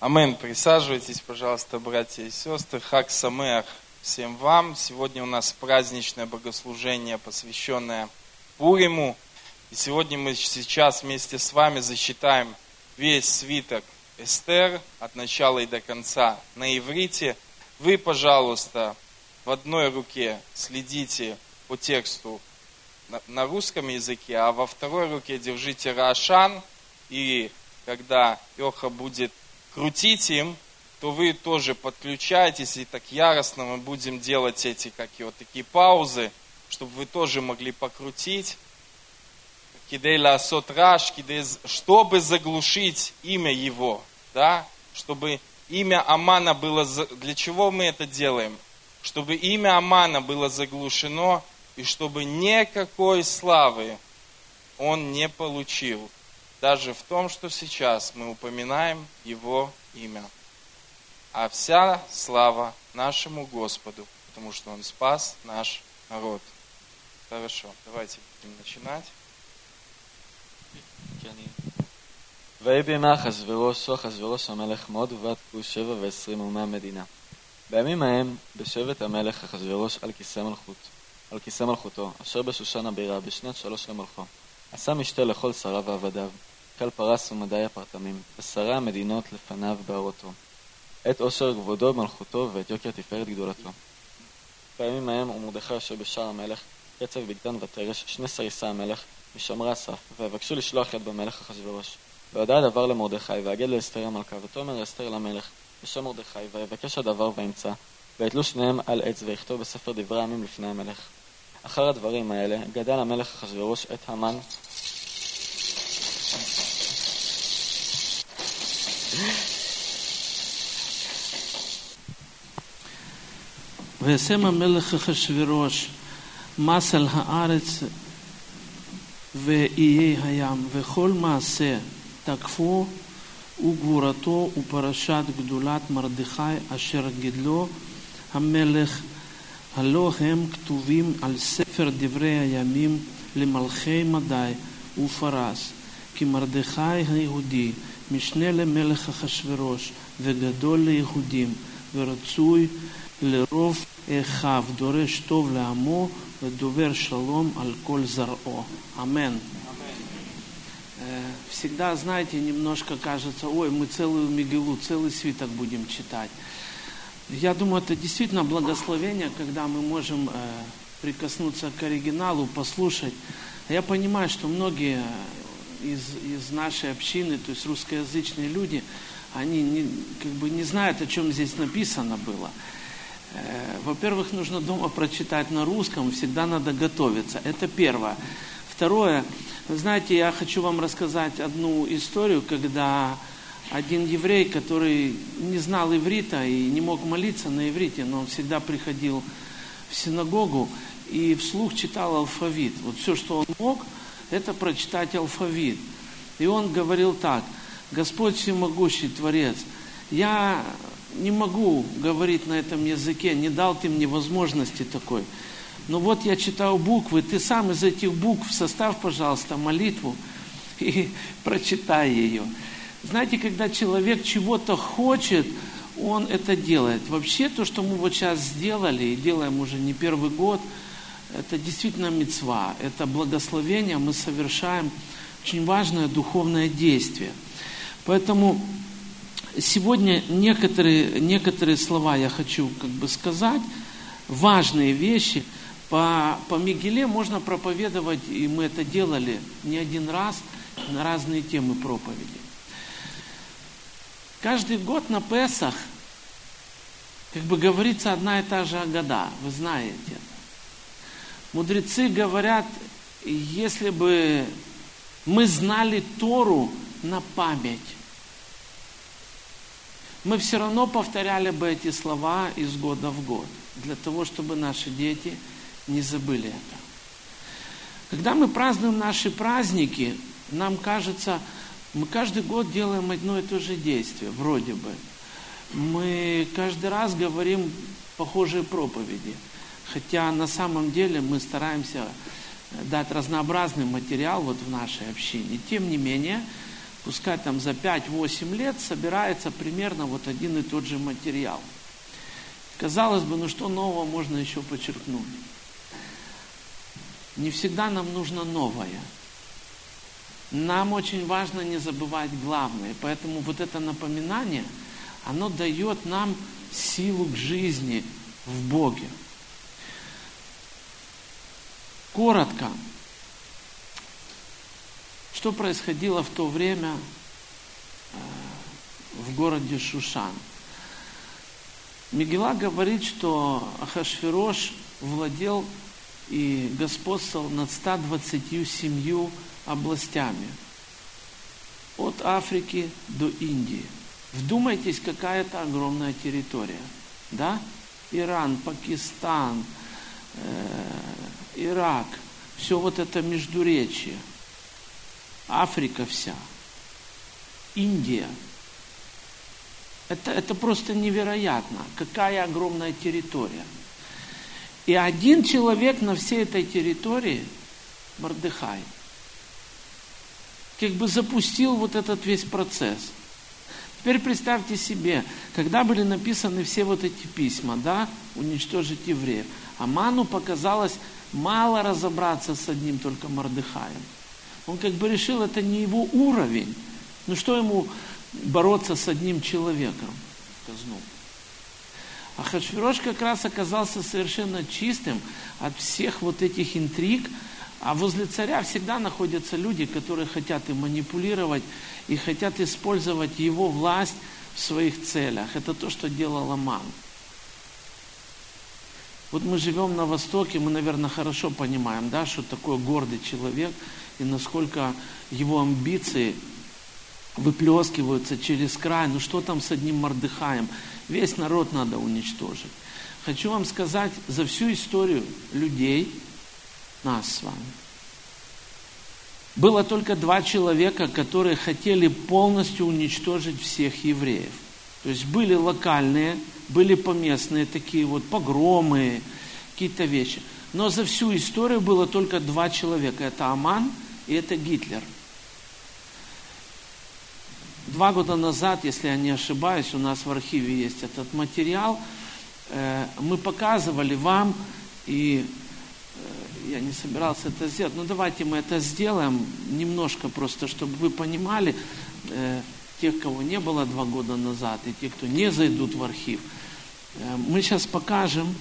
Амен. Присаживайтесь, пожалуйста, братья и сестры. Хак Самеах всем вам. Сегодня у нас праздничное богослужение, посвященное Пуриму. И сегодня мы сейчас вместе с вами засчитаем весь свиток Эстер от начала и до конца на иврите. Вы, пожалуйста, в одной руке следите по тексту на русском языке, а во второй руке держите Рашан, и когда Йоха будет крутить им, то вы тоже подключаетесь, и так яростно мы будем делать эти, как вот такие паузы, чтобы вы тоже могли покрутить. Кидейла сотраш, чтобы заглушить имя его, да, чтобы имя Амана было, для чего мы это делаем? Чтобы имя Амана было заглушено, и чтобы никакой славы он не получил даже в том, что сейчас мы упоминаем Его имя. А вся слава нашему Господу, потому что Он спас наш народ. Хорошо, давайте будем начинать. ויהי בימי אחשורוש, הוא אחשורוש המלך מוד, ובת כוש שבע ועשרים אומי המדינה. בימים ההם, בשבט המלך אחשורוש על כיסא מלכות, על כיסא מלכותו, אשר בשושן הבירה, בשנת שלוש למלכו. עשה משתה לכל שריו ועבדיו, חיל פרס ומדי הפרטמים, ושרי המדינות לפניו בארותו. את עושר כבודו במלכותו ואת יוקר תפארת גדולתו. בימים ההם ומרדכי יושב בשער המלך, קצב בגתן ותרש, שני סריסי המלך, משמרי הסף, ויבקשו לשלוח יד במלך אחשורוש. ויודע הדבר למרדכי, ויגד לאסתר המלכה, ותאמר אסתר למלך, בשם מרדכי, ויבקש הדבר וימצא, ויתלו שניהם על עץ, ויכתוב בספר דברי הימים לפני המלך. אחר הדברים האלה, גדל המלך אחשורוש את המן וישם המלך אחשורוש מס על הארץ ואיי הים, וכל מעשה תקפו וגבורתו ופרשת גדולת מרדכי אשר גדלו המלך, הלא הם כתובים על ספר דברי הימים למלכי מדי ופרס, כי מרדכי היהודי משנה למלך אחשורוש וגדול ליהודים ורצוי לרוב אחיו, דורש טוב לעמו ודובר שלום על כל זרעו. Амен. Всегда, знаете, немножко кажется, ой, мы целую Мигелу, целый свиток будем читать. Я думаю, это действительно благословение, когда мы можем прикоснуться к оригиналу, послушать. Я понимаю, что многие из, из нашей общины, то есть русскоязычные люди, они не, как бы не знают, о чем здесь написано было. Во-первых, нужно дома прочитать на русском, всегда надо готовиться. Это первое. Второе, вы знаете, я хочу вам рассказать одну историю, когда один еврей, который не знал иврита и не мог молиться на иврите, но он всегда приходил в синагогу и вслух читал алфавит. Вот все, что он мог, это прочитать алфавит. И он говорил так, Господь всемогущий Творец, я не могу говорить на этом языке, не дал ты мне возможности такой. Но вот я читаю буквы, ты сам из этих букв составь, пожалуйста, молитву и прочитай ее. Знаете, когда человек чего-то хочет, он это делает. Вообще то, что мы вот сейчас сделали, и делаем уже не первый год, это действительно мецва, это благословение, мы совершаем очень важное духовное действие. Поэтому сегодня некоторые, некоторые слова я хочу как бы сказать, важные вещи. По, по Мигеле можно проповедовать, и мы это делали не один раз, на разные темы проповеди. Каждый год на Песах, как бы говорится, одна и та же года, вы знаете это. Мудрецы говорят, если бы мы знали Тору на память, мы все равно повторяли бы эти слова из года в год, для того, чтобы наши дети не забыли это. Когда мы празднуем наши праздники, нам кажется, мы каждый год делаем одно и то же действие, вроде бы. Мы каждый раз говорим похожие проповеди. Хотя на самом деле мы стараемся дать разнообразный материал вот в нашей общине. Тем не менее, пускай там за 5-8 лет собирается примерно вот один и тот же материал. Казалось бы, ну что нового можно еще подчеркнуть? Не всегда нам нужно новое. Нам очень важно не забывать главное. Поэтому вот это напоминание, оно дает нам силу к жизни в Боге. Коротко, что происходило в то время э, в городе Шушан? Мигела говорит, что Ахашфирош владел и господствовал над 127 областями. От Африки до Индии. Вдумайтесь, какая это огромная территория. Да? Иран, Пакистан, э, Ирак, все вот это междуречие – Африка вся, Индия. Это, это просто невероятно, какая огромная территория. И один человек на всей этой территории, Мордыхай, как бы запустил вот этот весь процесс. Теперь представьте себе, когда были написаны все вот эти письма, да, уничтожить евреев, Аману показалось мало разобраться с одним только Мордыхаем. Он как бы решил, это не его уровень. Ну что ему бороться с одним человеком? Казну. А Хашвирош как раз оказался совершенно чистым от всех вот этих интриг, а возле царя всегда находятся люди, которые хотят и манипулировать, и хотят использовать его власть в своих целях. Это то, что делал Аман. Вот мы живем на Востоке, мы, наверное, хорошо понимаем, да, что такое гордый человек – и насколько его амбиции выплескиваются через край. Ну что там с одним Мордыхаем? Весь народ надо уничтожить. Хочу вам сказать, за всю историю людей, нас с вами, было только два человека, которые хотели полностью уничтожить всех евреев. То есть были локальные, были поместные такие вот погромы, какие-то вещи. Но за всю историю было только два человека. Это Аман и это Гитлер. Два года назад, если я не ошибаюсь, у нас в архиве есть этот материал, э, мы показывали вам, и я не собирался это сделать, но давайте мы это сделаем немножко просто, чтобы вы понимали, э, тех, кого не было два года назад, и тех, кто не зайдут в архив. Мы сейчас покажем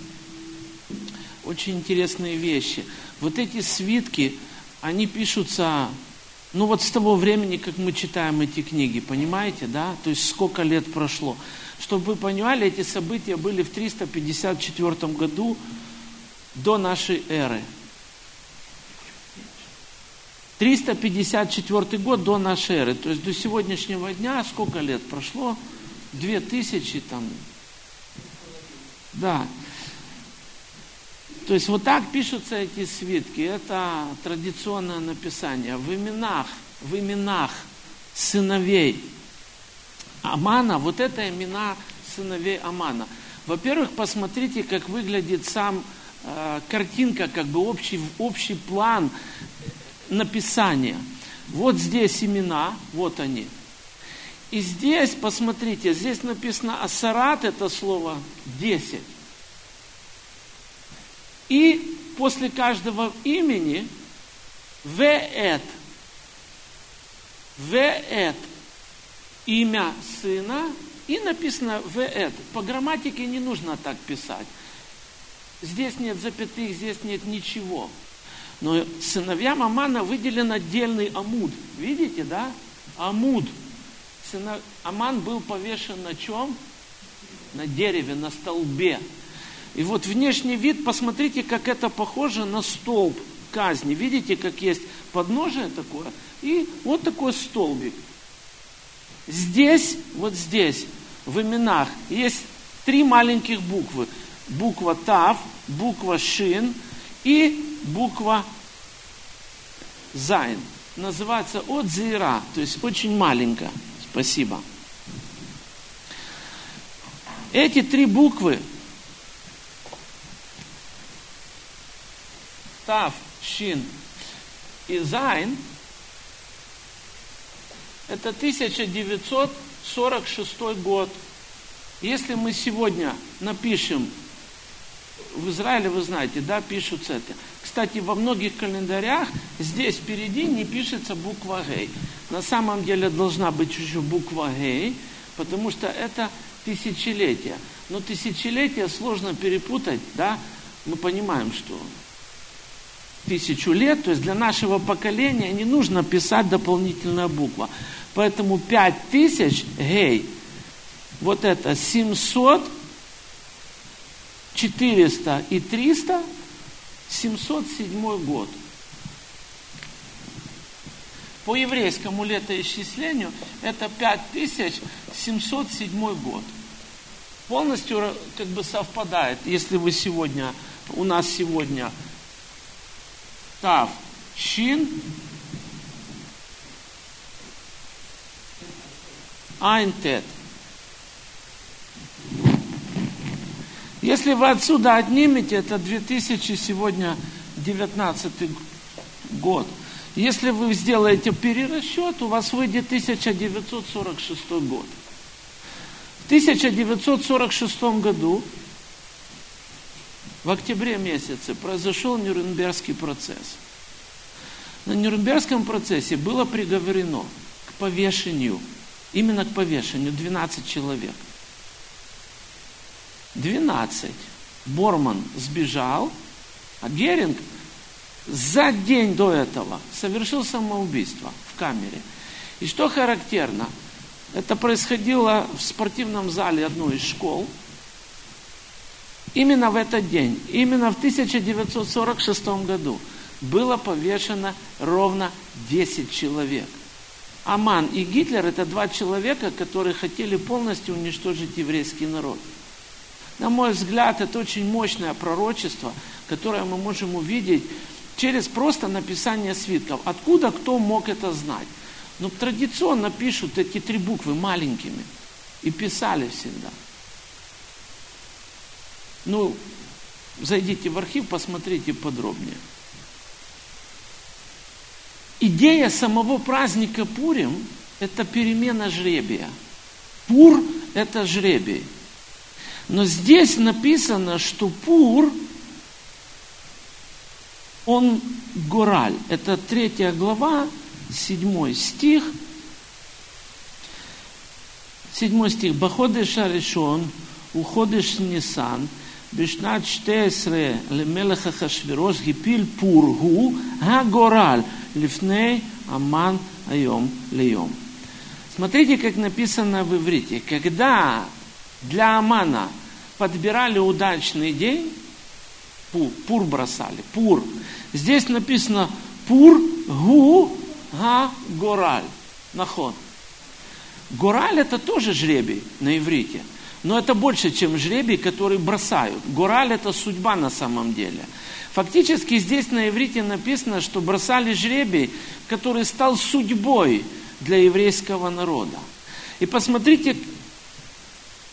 очень интересные вещи. Вот эти свитки, они пишутся, ну вот с того времени, как мы читаем эти книги, понимаете, да? То есть сколько лет прошло. Чтобы вы понимали, эти события были в 354 году до нашей эры. 354 год до нашей эры. То есть до сегодняшнего дня сколько лет прошло? 2000 там. Да. То есть вот так пишутся эти свитки. Это традиционное написание. В именах, в именах сыновей Амана, вот это имена сыновей Амана. Во-первых, посмотрите, как выглядит сам э, картинка, как бы общий, общий план написания. Вот здесь имена, вот они. И здесь, посмотрите, здесь написано Асарат, это слово 10. И после каждого имени Веэт. Веэт. Имя сына. И написано Веэт. По грамматике не нужно так писать. Здесь нет запятых, здесь нет ничего. Но сыновьям Амана выделен отдельный амуд. Видите, да? Амуд. Сына... Аман был повешен на чем? На дереве, на столбе. И вот внешний вид, посмотрите, как это похоже на столб казни. Видите, как есть подножие такое? И вот такой столбик. Здесь, вот здесь, в именах, есть три маленьких буквы. Буква Тав, буква Шин и буква Зайн. Называется от Зира, то есть очень маленькая. Спасибо. Эти три буквы Тав, Шин и Зайн, Это 1946 год. Если мы сегодня напишем, в Израиле, вы знаете, да, пишут это. Кстати, во многих календарях здесь впереди не пишется буква Гей. На самом деле должна быть еще буква Гей, потому что это тысячелетие. Но тысячелетие сложно перепутать, да, мы понимаем, что тысячу лет, то есть для нашего поколения не нужно писать дополнительная буква. Поэтому пять тысяч гей вот это 700, 400 и 300, 707 год. По еврейскому летоисчислению это 5707 год. Полностью как бы совпадает, если вы сегодня, у нас сегодня Тав Шин Айн Если вы отсюда отнимете, это 2000 сегодня 19 год. Если вы сделаете перерасчет, у вас выйдет 1946 год. В 1946 году, в октябре месяце, произошел Нюрнбергский процесс. На Нюрнбергском процессе было приговорено к повешению, именно к повешению 12 человек – 12. Борман сбежал, а Геринг за день до этого совершил самоубийство в камере. И что характерно, это происходило в спортивном зале одной из школ. Именно в этот день, именно в 1946 году было повешено ровно 10 человек. Аман и Гитлер – это два человека, которые хотели полностью уничтожить еврейский народ – на мой взгляд, это очень мощное пророчество, которое мы можем увидеть через просто написание свитков. Откуда кто мог это знать? Но ну, традиционно пишут эти три буквы маленькими. И писали всегда. Ну, зайдите в архив, посмотрите подробнее. Идея самого праздника Пурим – это перемена жребия. Пур – это жребий. Но здесь написано, что Пур, он гораль. Это третья глава, седьмой стих. Седьмой стих. Баходеш Аришон, уходиш Нисан, בשנת 12 למלך אחשוורוש הפיל פור הוא הגורל לפני המן היום ליום. Смотрите, как написано в иврите. Когда для Амана подбирали удачный день, пур, пур бросали, пур. Здесь написано пур гу га гораль. Наход. Гораль это тоже жребий на иврите. Но это больше, чем жребий, который бросают. Гораль это судьба на самом деле. Фактически здесь на иврите написано, что бросали жребий, который стал судьбой для еврейского народа. И посмотрите,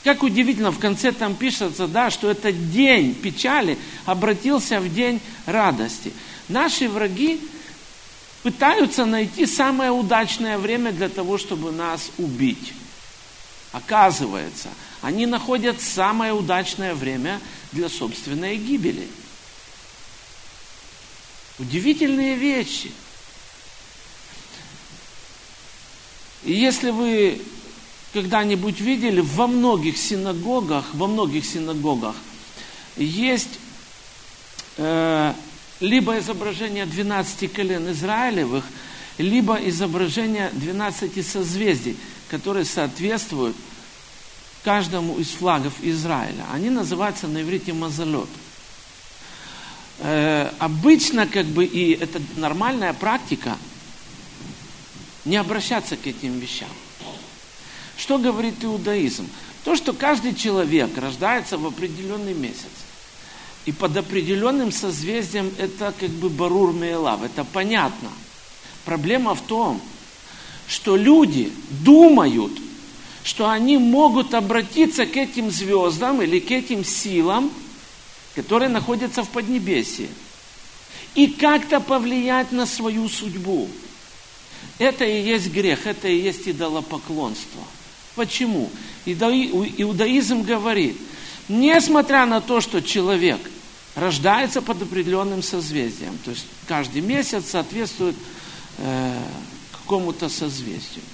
как удивительно, в конце там пишется, да, что этот день печали обратился в день радости. Наши враги пытаются найти самое удачное время для того, чтобы нас убить. Оказывается, они находят самое удачное время для собственной гибели. Удивительные вещи. И если вы когда-нибудь видели, во многих синагогах, во многих синагогах есть э, либо изображение 12 колен Израилевых, либо изображение 12 созвездий, которые соответствуют каждому из флагов Израиля. Они называются на иврите мазалет. Э, обычно, как бы, и это нормальная практика, не обращаться к этим вещам. Что говорит иудаизм? То, что каждый человек рождается в определенный месяц. И под определенным созвездием это как бы барур мейлав, это понятно. Проблема в том, что люди думают, что они могут обратиться к этим звездам или к этим силам, которые находятся в Поднебесье, и как-то повлиять на свою судьбу. Это и есть грех, это и есть идолопоклонство. Почему? Иудаизм говорит, несмотря на то, что человек рождается под определенным созвездием, то есть каждый месяц соответствует э, какому-то созвездию.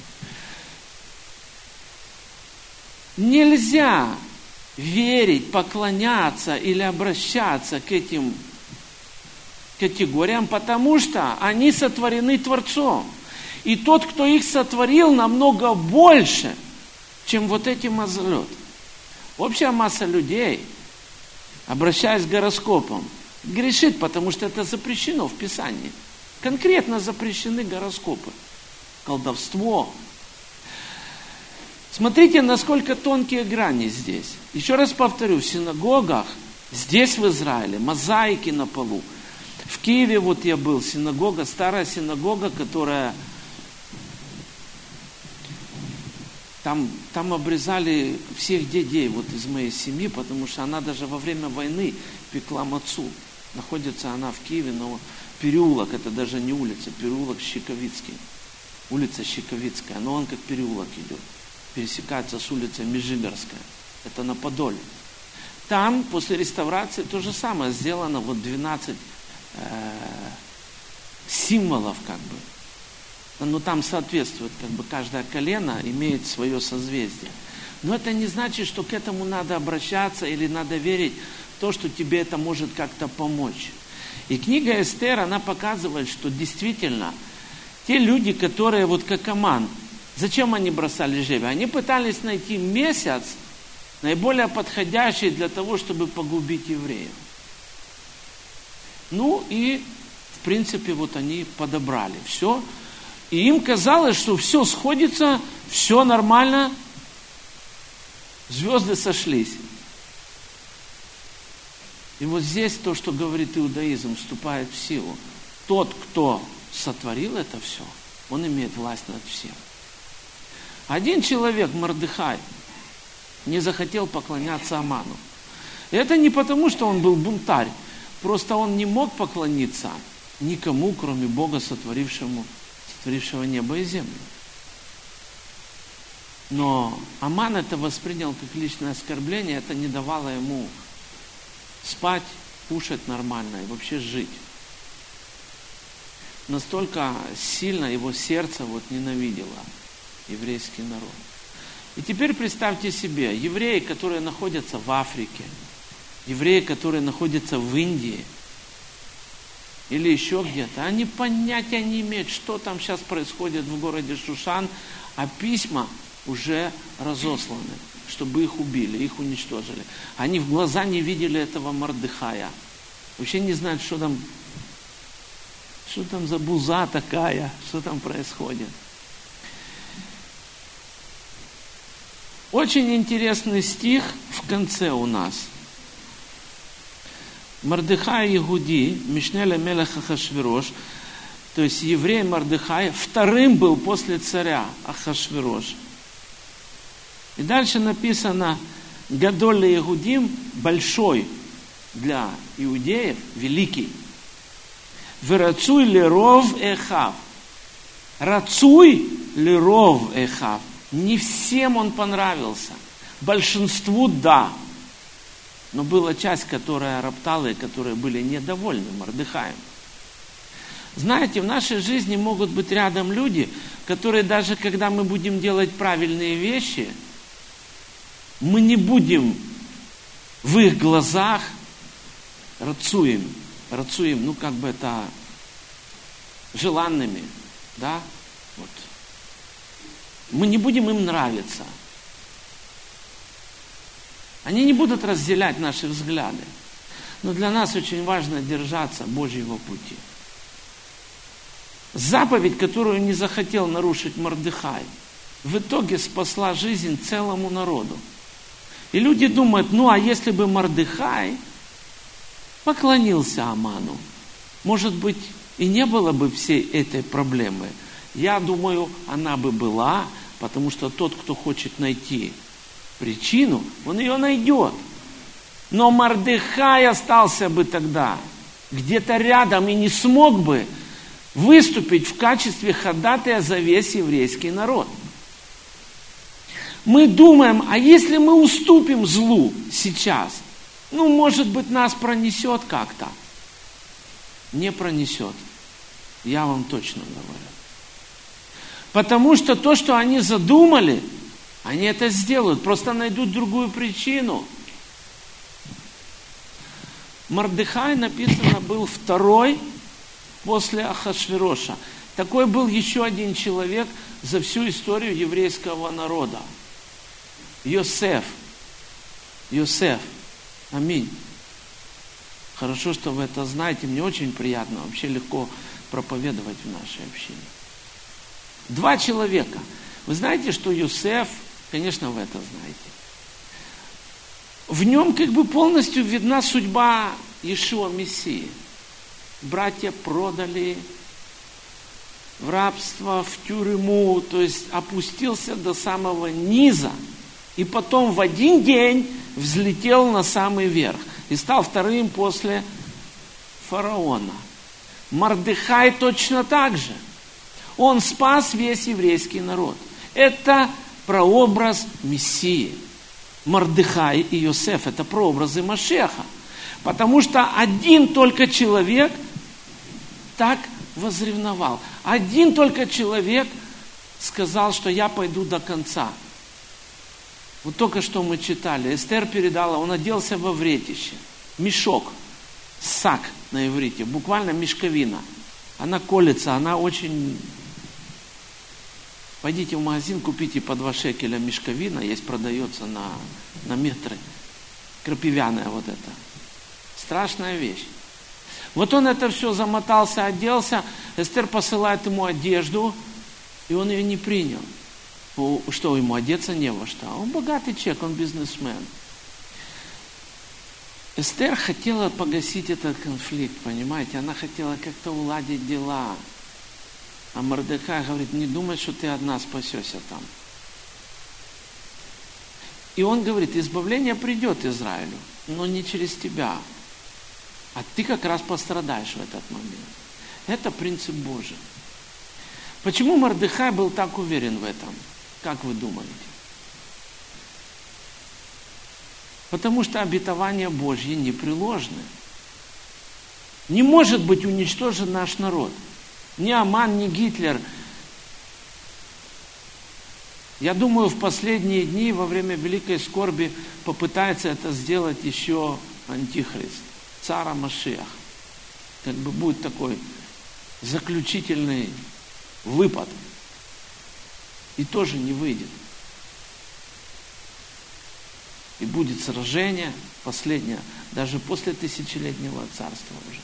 Нельзя верить, поклоняться или обращаться к этим категориям, потому что они сотворены Творцом. И тот, кто их сотворил, намного больше, чем вот эти мазолет. Общая масса людей, обращаясь к гороскопам, грешит, потому что это запрещено в Писании. Конкретно запрещены гороскопы. Колдовство, Смотрите, насколько тонкие грани здесь. Еще раз повторю, в синагогах, здесь в Израиле, мозаики на полу. В Киеве вот я был, синагога, старая синагога, которая там, там обрезали всех детей вот из моей семьи, потому что она даже во время войны пекла мацу. Находится она в Киеве, но переулок, это даже не улица, переулок Щековицкий. Улица Щековицкая, но он как переулок идет пересекается с улицей Межигорская. Это на Подоле. Там после реставрации то же самое сделано, вот 12 э, символов как бы. Но там соответствует, как бы каждое колено имеет свое созвездие. Но это не значит, что к этому надо обращаться или надо верить в то, что тебе это может как-то помочь. И книга Эстер, она показывает, что действительно те люди, которые вот как Аман, Зачем они бросали жребий? Они пытались найти месяц, наиболее подходящий для того, чтобы погубить евреев. Ну и, в принципе, вот они подобрали все. И им казалось, что все сходится, все нормально, звезды сошлись. И вот здесь то, что говорит иудаизм, вступает в силу. Тот, кто сотворил это все, он имеет власть над всем. Один человек, Мордыхай, не захотел поклоняться Аману. Это не потому, что он был бунтарь, просто он не мог поклониться никому, кроме Бога, сотворившему, сотворившего небо и землю. Но Аман это воспринял как личное оскорбление, это не давало ему спать, кушать нормально и вообще жить. Настолько сильно его сердце вот ненавидело еврейский народ. И теперь представьте себе, евреи, которые находятся в Африке, евреи, которые находятся в Индии, или еще где-то, они понятия не имеют, что там сейчас происходит в городе Шушан, а письма уже разосланы, чтобы их убили, их уничтожили. Они в глаза не видели этого Мордыхая. Вообще не знают, что там, что там за буза такая, что там происходит. Очень интересный стих в конце у нас. Мардыхай Игуди, Мишнеля Мелеха Хашвирош, то есть еврей Мардыхай, вторым был после царя Ахашвирош. И дальше написано, Гадоль Игудим большой для иудеев, великий. Верацуй лиров эхав. Рацуй лиров эхав. Не всем он понравился. Большинству да. Но была часть, которая роптала и которые были недовольны Мордыхаем. Знаете, в нашей жизни могут быть рядом люди, которые даже когда мы будем делать правильные вещи, мы не будем в их глазах рацуем, рацуем, ну как бы это желанными, да, вот мы не будем им нравиться. Они не будут разделять наши взгляды. Но для нас очень важно держаться Божьего пути. Заповедь, которую не захотел нарушить Мордыхай, в итоге спасла жизнь целому народу. И люди думают, ну а если бы Мордыхай поклонился Аману, может быть, и не было бы всей этой проблемы. Я думаю, она бы была, Потому что тот, кто хочет найти причину, он ее найдет. Но Мардыхай остался бы тогда где-то рядом и не смог бы выступить в качестве ходатая за весь еврейский народ. Мы думаем, а если мы уступим злу сейчас, ну, может быть, нас пронесет как-то. Не пронесет. Я вам точно говорю. Потому что то, что они задумали, они это сделают, просто найдут другую причину. Мардыхай, написано, был второй после Ахашвироша. Такой был еще один человек за всю историю еврейского народа. Йосеф. Йосеф. Аминь. Хорошо, что вы это знаете. Мне очень приятно. Вообще легко проповедовать в нашей общине. Два человека. Вы знаете, что Юсеф, конечно, вы это знаете. В нем как бы полностью видна судьба Иешуа Мессии. Братья продали в рабство, в тюрьму, то есть опустился до самого низа. И потом в один день взлетел на самый верх. И стал вторым после фараона. Мардыхай точно так же. Он спас весь еврейский народ. Это прообраз Мессии. Мардыхай и Йосеф – это прообразы Машеха. Потому что один только человек так возревновал. Один только человек сказал, что я пойду до конца. Вот только что мы читали. Эстер передала, он оделся во вретище. Мешок, сак на иврите, буквально мешковина. Она колется, она очень Пойдите в магазин, купите по два шекеля мешковина, есть, продается на, на метры. Крапивяная вот это. Страшная вещь. Вот он это все замотался, оделся, Эстер посылает ему одежду, и он ее не принял. Что, ему одеться не во что? Он богатый человек, он бизнесмен. Эстер хотела погасить этот конфликт, понимаете? Она хотела как-то уладить дела. А Мордекай говорит, не думай, что ты одна спасешься там. И он говорит, избавление придет Израилю, но не через тебя. А ты как раз пострадаешь в этот момент. Это принцип Божий. Почему Мордыхай был так уверен в этом? Как вы думаете? Потому что обетования Божьи непреложны. Не может быть уничтожен наш народ – ни Аман, ни Гитлер. Я думаю, в последние дни, во время Великой Скорби, попытается это сделать еще Антихрист, цара Машиах. Как бы будет такой заключительный выпад. И тоже не выйдет. И будет сражение последнее, даже после тысячелетнего царства уже.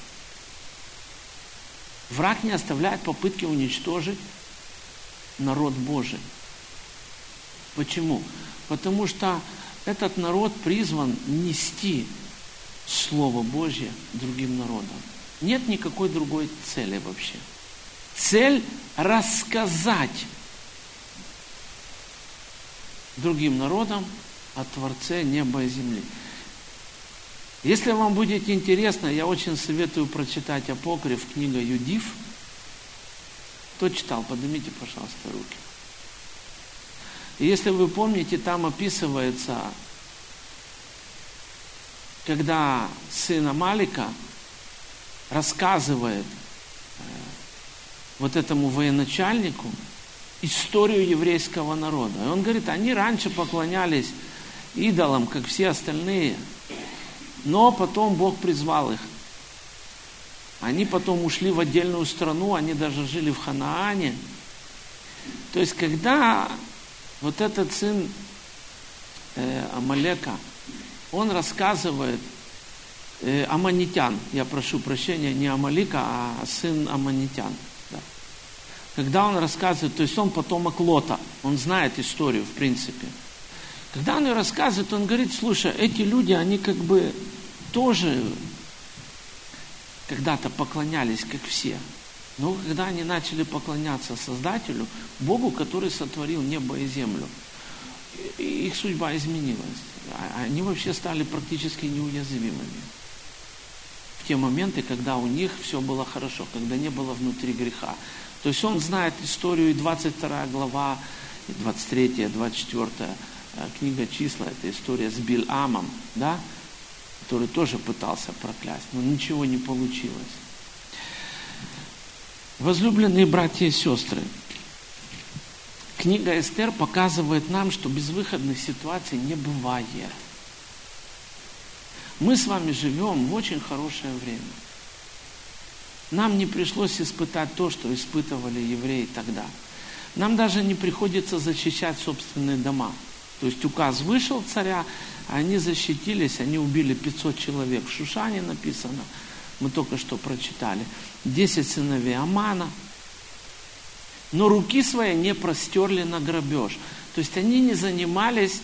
Враг не оставляет попытки уничтожить народ Божий. Почему? Потому что этот народ призван нести Слово Божье другим народам. Нет никакой другой цели вообще. Цель рассказать другим народам о Творце неба и земли. Если вам будет интересно, я очень советую прочитать Апокриф, книга Юдив. Кто читал, поднимите, пожалуйста, руки. И если вы помните, там описывается, когда сын Амалика рассказывает э, вот этому военачальнику историю еврейского народа. И он говорит, они раньше поклонялись идолам, как все остальные – но потом Бог призвал их. Они потом ушли в отдельную страну, они даже жили в Ханаане. То есть, когда вот этот сын э, Амалека, он рассказывает э, Аманитян, я прошу прощения, не Амалика, а сын Аманитян. Да. Когда он рассказывает, то есть он потомок Лота, он знает историю, в принципе. Когда он ее рассказывает, он говорит, слушай, эти люди, они как бы тоже когда-то поклонялись, как все. Но когда они начали поклоняться Создателю, Богу, который сотворил небо и землю, их судьба изменилась. А они вообще стали практически неуязвимыми. В те моменты, когда у них все было хорошо, когда не было внутри греха. То есть он знает историю, и 22 глава, и 23, 24 книга числа, это история с Бильамом, да, который тоже пытался проклясть, но ничего не получилось. Возлюбленные братья и сестры, книга Эстер показывает нам, что безвыходных ситуаций не бывает. Мы с вами живем в очень хорошее время. Нам не пришлось испытать то, что испытывали евреи тогда. Нам даже не приходится защищать собственные дома. То есть указ вышел царя, они защитились, они убили 500 человек. В Шушане написано, мы только что прочитали. 10 сыновей Амана. Но руки свои не простерли на грабеж. То есть они не занимались,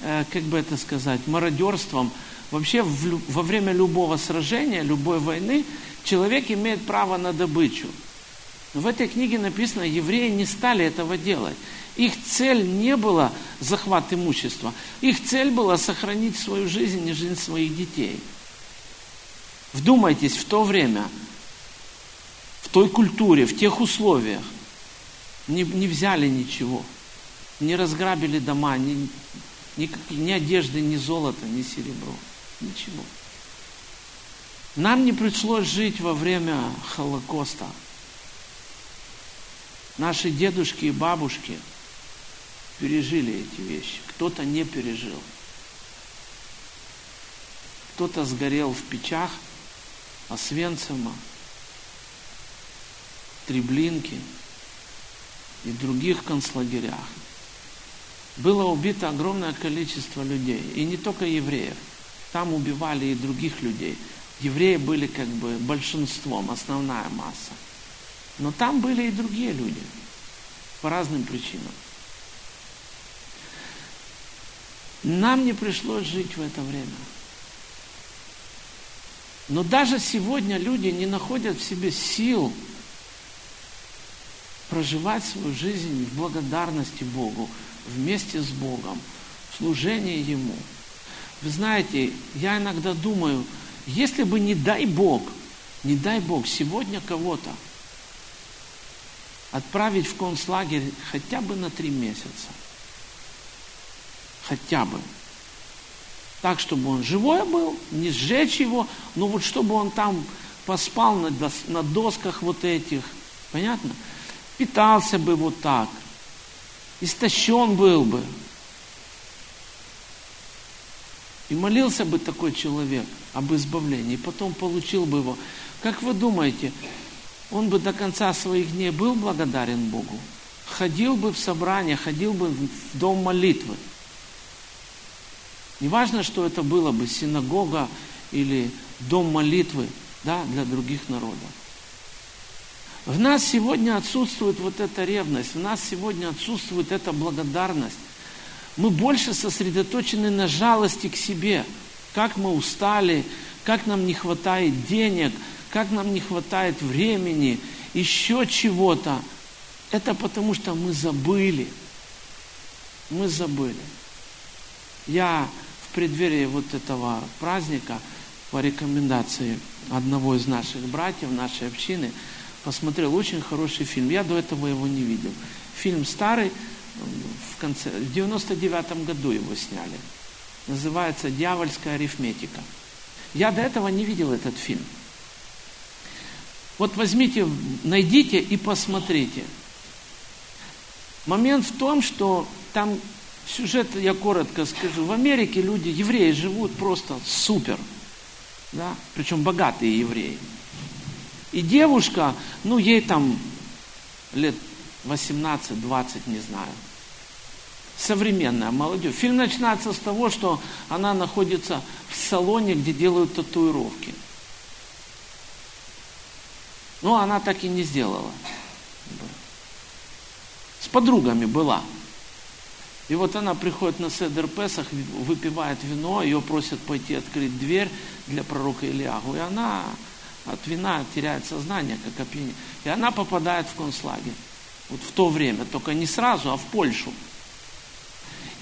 э, как бы это сказать, мародерством. Вообще во время любого сражения, любой войны человек имеет право на добычу. Но в этой книге написано, евреи не стали этого делать. Их цель не была захват имущества. Их цель была сохранить свою жизнь и жизнь своих детей. Вдумайтесь, в то время, в той культуре, в тех условиях, не, не взяли ничего, не разграбили дома, ни, ни, ни одежды, ни золота, ни серебро, ничего. Нам не пришлось жить во время Холокоста. Наши дедушки и бабушки пережили эти вещи. Кто-то не пережил. Кто-то сгорел в печах, Освенцима, Треблинки и других концлагерях. Было убито огромное количество людей, и не только евреев. Там убивали и других людей – евреи были как бы большинством, основная масса. Но там были и другие люди по разным причинам. Нам не пришлось жить в это время. Но даже сегодня люди не находят в себе сил проживать свою жизнь в благодарности Богу, вместе с Богом, в служении Ему. Вы знаете, я иногда думаю, если бы, не дай Бог, не дай Бог, сегодня кого-то отправить в концлагерь хотя бы на три месяца. Хотя бы. Так, чтобы он живой был, не сжечь его, но вот чтобы он там поспал на, дос, на досках вот этих. Понятно? Питался бы вот так. Истощен был бы. И молился бы такой человек об избавлении, и потом получил бы его. Как вы думаете, он бы до конца своих дней был благодарен Богу? Ходил бы в собрание, ходил бы в дом молитвы. Неважно, что это было бы синагога или дом молитвы да, для других народов. В нас сегодня отсутствует вот эта ревность, в нас сегодня отсутствует эта благодарность мы больше сосредоточены на жалости к себе. Как мы устали, как нам не хватает денег, как нам не хватает времени, еще чего-то. Это потому, что мы забыли. Мы забыли. Я в преддверии вот этого праздника по рекомендации одного из наших братьев, нашей общины, посмотрел очень хороший фильм. Я до этого его не видел. Фильм старый, в конце, в 99 году его сняли. Называется «Дьявольская арифметика». Я до этого не видел этот фильм. Вот возьмите, найдите и посмотрите. Момент в том, что там сюжет, я коротко скажу, в Америке люди, евреи живут просто супер. Да? Причем богатые евреи. И девушка, ну ей там лет 18-20, не знаю. Современная молодежь. Фильм начинается с того, что она находится в салоне, где делают татуировки. Но она так и не сделала. С подругами была. И вот она приходит на Седер Песах, выпивает вино, ее просят пойти открыть дверь для пророка Илиагу. И она от вина теряет сознание, как опьянение. И она попадает в концлагерь. Вот в то время, только не сразу, а в Польшу.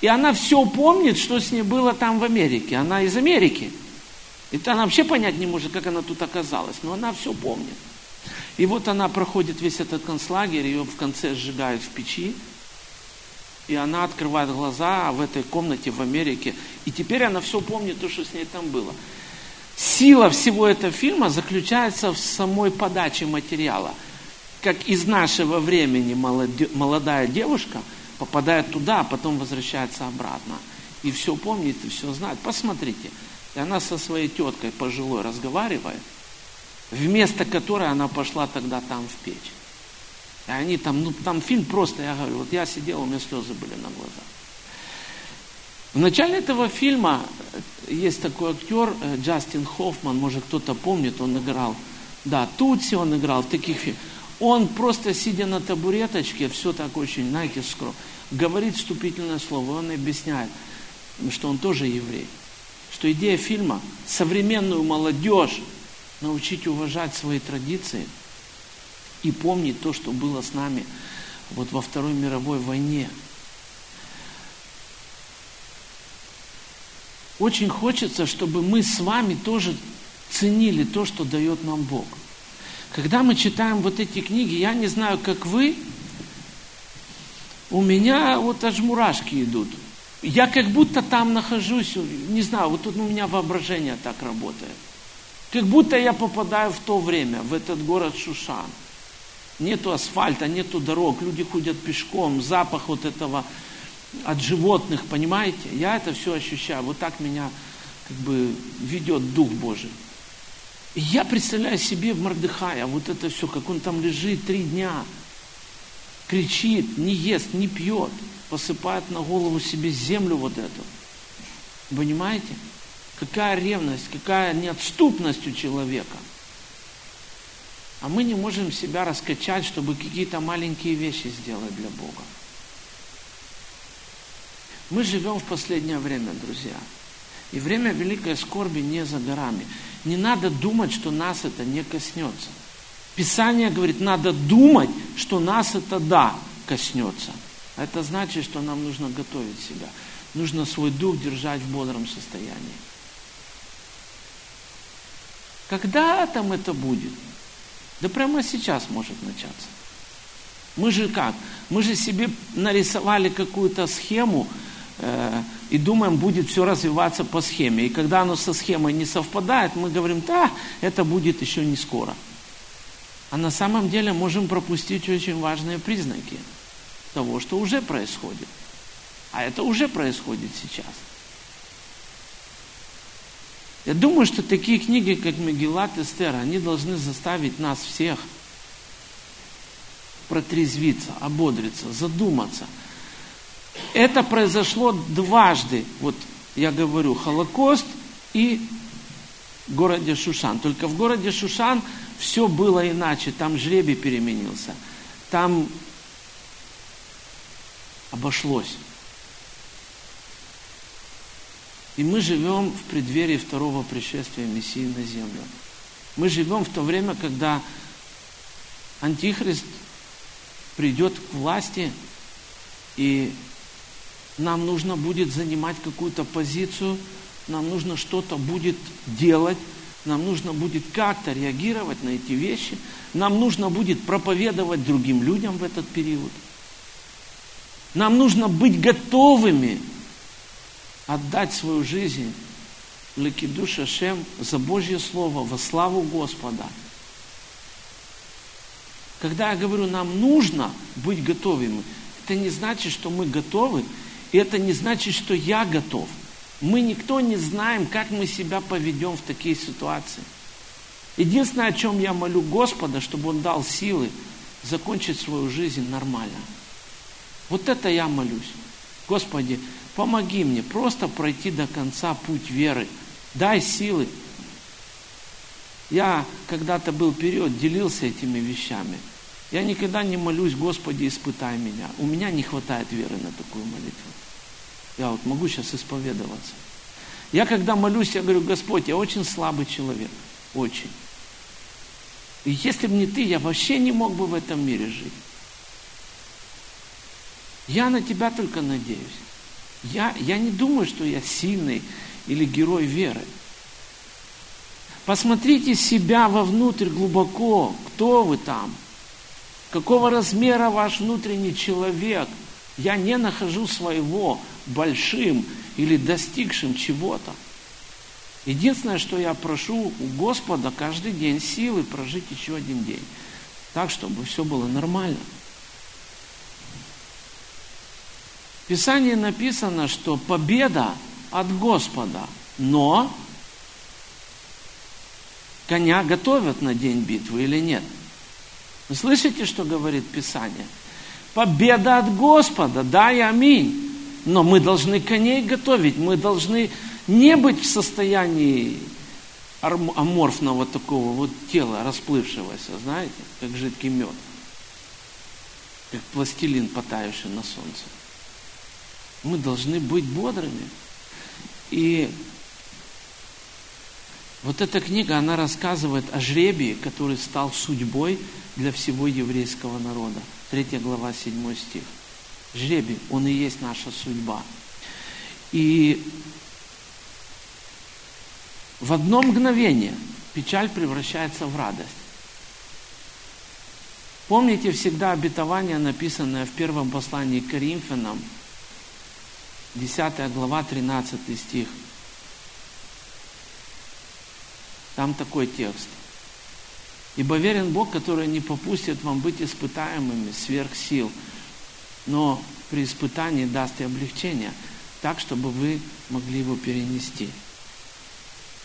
И она все помнит, что с ней было там в Америке. Она из Америки. Это она вообще понять не может, как она тут оказалась, но она все помнит. И вот она проходит весь этот концлагерь, ее в конце сжигают в печи, и она открывает глаза в этой комнате в Америке. И теперь она все помнит, то, что с ней там было. Сила всего этого фильма заключается в самой подаче материала. Как из нашего времени молодая девушка попадает туда, а потом возвращается обратно. И все помнит, и все знает. Посмотрите. И она со своей теткой пожилой разговаривает, вместо которой она пошла тогда там в печь. И они там, ну там фильм просто, я говорю, вот я сидел, у меня слезы были на глазах. В начале этого фильма э, есть такой актер э, Джастин Хоффман, может кто-то помнит, он играл, да, Тутси он играл в таких фильмах. Он просто сидя на табуреточке, все так очень, знаете, скромно, говорит вступительное слово, он объясняет, что он тоже еврей. Что идея фильма современную молодежь научить уважать свои традиции – и помнить то, что было с нами вот во Второй мировой войне. Очень хочется, чтобы мы с вами тоже ценили то, что дает нам Бог. Когда мы читаем вот эти книги, я не знаю, как вы, у меня вот аж мурашки идут. Я как будто там нахожусь, не знаю, вот тут у меня воображение так работает. Как будто я попадаю в то время, в этот город Шушан нету асфальта, нету дорог, люди ходят пешком, запах вот этого от животных, понимаете? Я это все ощущаю. Вот так меня как бы ведет Дух Божий. И я представляю себе в Мордыхая вот это все, как он там лежит три дня, кричит, не ест, не пьет, посыпает на голову себе землю вот эту. Понимаете? Какая ревность, какая неотступность у человека – а мы не можем себя раскачать, чтобы какие-то маленькие вещи сделать для Бога. Мы живем в последнее время, друзья. И время великой скорби не за горами. Не надо думать, что нас это не коснется. Писание говорит, надо думать, что нас это да коснется. Это значит, что нам нужно готовить себя. Нужно свой дух держать в бодром состоянии. Когда там это будет? Да прямо сейчас может начаться. Мы же как? Мы же себе нарисовали какую-то схему э, и думаем, будет все развиваться по схеме. И когда оно со схемой не совпадает, мы говорим, да, это будет еще не скоро. А на самом деле можем пропустить очень важные признаки того, что уже происходит. А это уже происходит сейчас. Я думаю, что такие книги, как Мегелат Эстер, они должны заставить нас всех протрезвиться, ободриться, задуматься. Это произошло дважды. Вот я говорю, Холокост и в городе Шушан. Только в городе Шушан все было иначе. Там жребий переменился. Там обошлось. И мы живем в преддверии второго пришествия Мессии на землю. Мы живем в то время, когда Антихрист придет к власти, и нам нужно будет занимать какую-то позицию, нам нужно что-то будет делать, нам нужно будет как-то реагировать на эти вещи, нам нужно будет проповедовать другим людям в этот период. Нам нужно быть готовыми отдать свою жизнь Лекидуш Шем за Божье Слово во славу Господа. Когда я говорю, нам нужно быть готовыми, это не значит, что мы готовы, и это не значит, что я готов. Мы никто не знаем, как мы себя поведем в такие ситуации. Единственное, о чем я молю Господа, чтобы Он дал силы закончить свою жизнь нормально. Вот это я молюсь. Господи, Помоги мне просто пройти до конца путь веры. Дай силы. Я когда-то был период, делился этими вещами. Я никогда не молюсь, Господи, испытай меня. У меня не хватает веры на такую молитву. Я вот могу сейчас исповедоваться. Я когда молюсь, я говорю, Господь, я очень слабый человек. Очень. И если бы не ты, я вообще не мог бы в этом мире жить. Я на тебя только надеюсь. Я, я не думаю, что я сильный или герой веры. Посмотрите себя вовнутрь глубоко, кто вы там, какого размера ваш внутренний человек. Я не нахожу своего большим или достигшим чего-то. Единственное, что я прошу у Господа каждый день силы прожить еще один день. Так, чтобы все было нормально. В Писании написано, что победа от Господа, но коня готовят на день битвы или нет? Вы слышите, что говорит Писание? Победа от Господа, да и аминь. Но мы должны коней готовить, мы должны не быть в состоянии аморфного такого вот тела, расплывшегося, знаете, как жидкий мед, как пластилин, потаявший на солнце. Мы должны быть бодрыми. И вот эта книга, она рассказывает о жребии, который стал судьбой для всего еврейского народа. Третья глава, седьмой стих. Жребий, он и есть наша судьба. И в одно мгновение печаль превращается в радость. Помните всегда обетование, написанное в первом послании к Коринфянам, 10 глава, 13 стих. Там такой текст. «Ибо верен Бог, который не попустит вам быть испытаемыми сверх сил, но при испытании даст и облегчение, так, чтобы вы могли его перенести».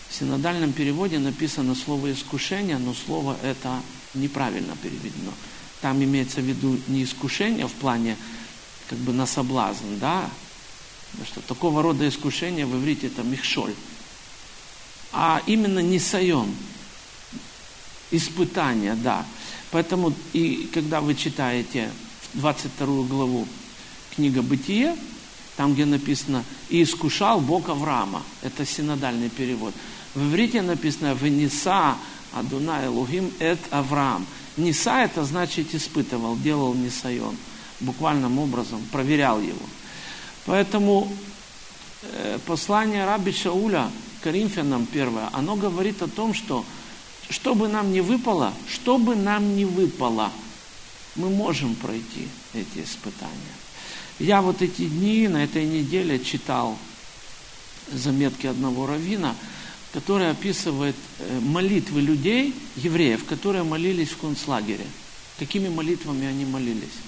В синодальном переводе написано слово «искушение», но слово это неправильно переведено. Там имеется в виду не искушение в плане как бы на соблазн, да, Потому что такого рода искушение в иврите это михшоль. А именно нисайон. Испытание, да. Поэтому и когда вы читаете 22 главу книга Бытие, там, где написано «И искушал Бог Авраама». Это синодальный перевод. В иврите написано «Венеса Адуна Элухим эт Авраам». Ниса это значит испытывал, делал Нисайон. Буквальным образом проверял его. Поэтому э, послание Раби Шауля Коринфянам первое, оно говорит о том, что что бы нам не выпало, что бы нам не выпало, мы можем пройти эти испытания. Я вот эти дни, на этой неделе читал заметки одного равина, который описывает э, молитвы людей, евреев, которые молились в концлагере. Какими молитвами они молились?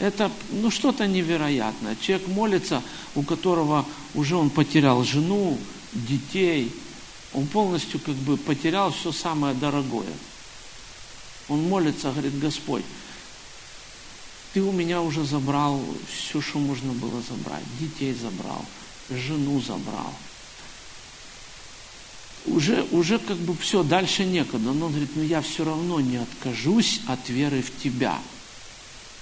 Это ну, что-то невероятное. Человек молится, у которого уже он потерял жену, детей, он полностью как бы потерял все самое дорогое. Он молится, говорит, Господь, ты у меня уже забрал все, что можно было забрать. Детей забрал, жену забрал. Уже, уже как бы все, дальше некуда. Но он говорит, ну я все равно не откажусь от веры в тебя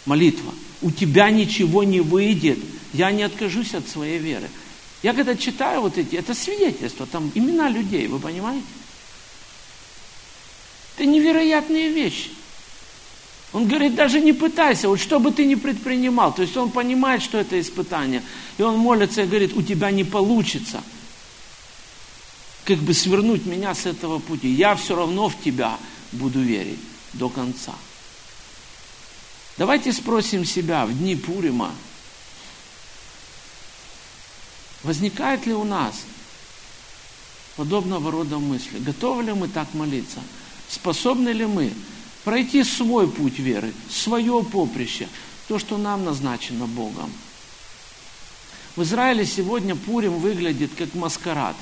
молитва. У тебя ничего не выйдет. Я не откажусь от своей веры. Я когда читаю вот эти, это свидетельства, там имена людей, вы понимаете? Это невероятные вещи. Он говорит, даже не пытайся, вот что бы ты ни предпринимал. То есть он понимает, что это испытание. И он молится и говорит, у тебя не получится. Как бы свернуть меня с этого пути. Я все равно в тебя буду верить до конца. Давайте спросим себя в дни Пурима, возникает ли у нас подобного рода мысли? Готовы ли мы так молиться? Способны ли мы пройти свой путь веры, свое поприще, то, что нам назначено Богом? В Израиле сегодня Пурим выглядит как маскарад,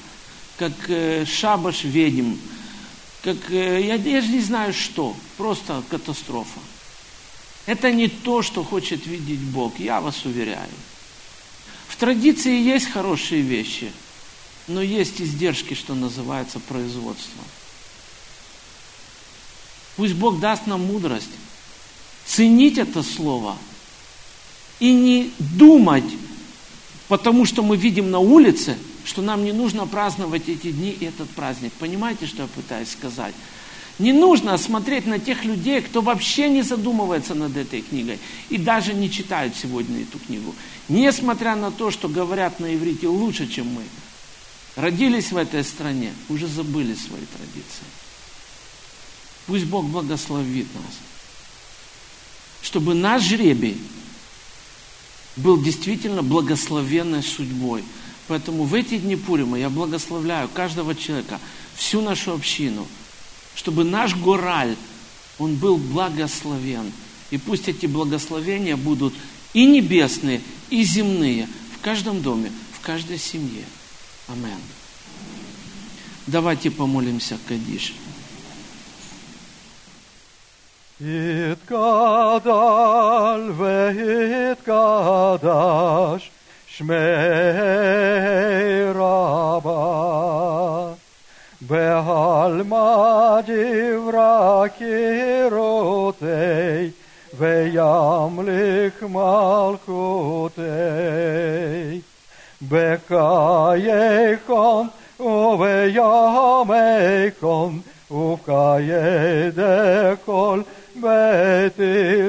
как э, шабаш ведьм, как, э, я, я же не знаю что, просто катастрофа. Это не то, что хочет видеть Бог, я вас уверяю. В традиции есть хорошие вещи, но есть издержки, что называется производство. Пусть Бог даст нам мудрость ценить это слово и не думать, потому что мы видим на улице, что нам не нужно праздновать эти дни и этот праздник. Понимаете, что я пытаюсь сказать? Не нужно смотреть на тех людей, кто вообще не задумывается над этой книгой и даже не читают сегодня эту книгу. Несмотря на то, что говорят на иврите лучше, чем мы. родились в этой стране, уже забыли свои традиции. Пусть Бог благословит нас, чтобы наш жребий был действительно благословенной судьбой. Поэтому в эти дни Пурима я благословляю каждого человека, всю нашу общину, чтобы наш гораль, он был благословен. И пусть эти благословения будут и небесные, и земные в каждом доме, в каждой семье. Амен. Давайте помолимся Кадиш. יתגדל ויתקדש שמי רבה בעלמא דברה קירותי וימליך מלכותי בקייכון ובימיכון ובחיי דכל בית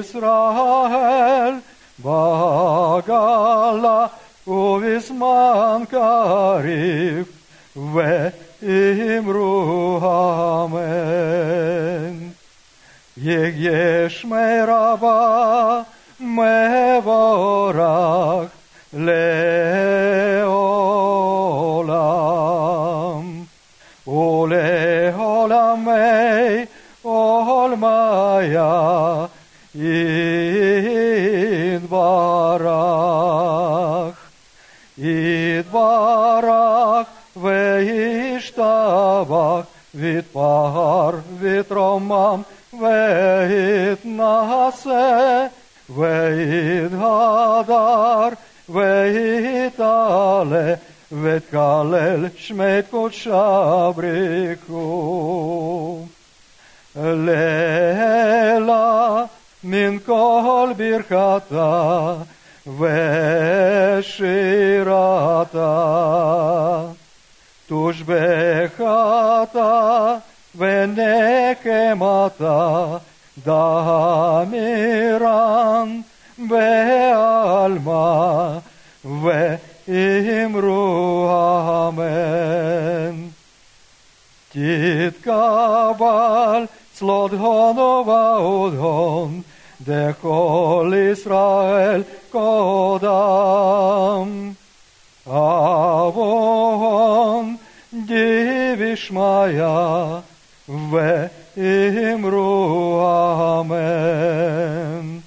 ישראל בגלה ובזמן קריב ואמרו Imruhamen. Yegyesh me rabah, me vorach, sabah Vit bahar, vit romam, veit nahase, veit hadar, veit ale, veit kalel, shmet kol shabriku. Leila min kol birkata, veshirata. Tuż behata ve nekemata damiran ve alma ve imru amen. Tit kabal slod honova odhon de kol Israel kodam. Avohon דיבי שמיה ואמרו אמן.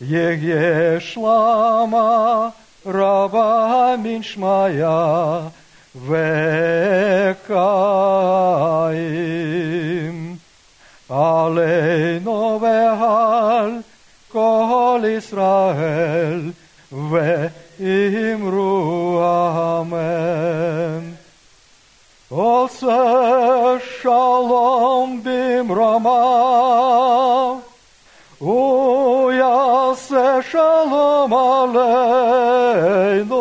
יהיה שלמה רבה מן שמיה וקיים. עלינו ועל כל ישראל ואמרו עושה שלום במרומה הוא יעשה שלום עלינו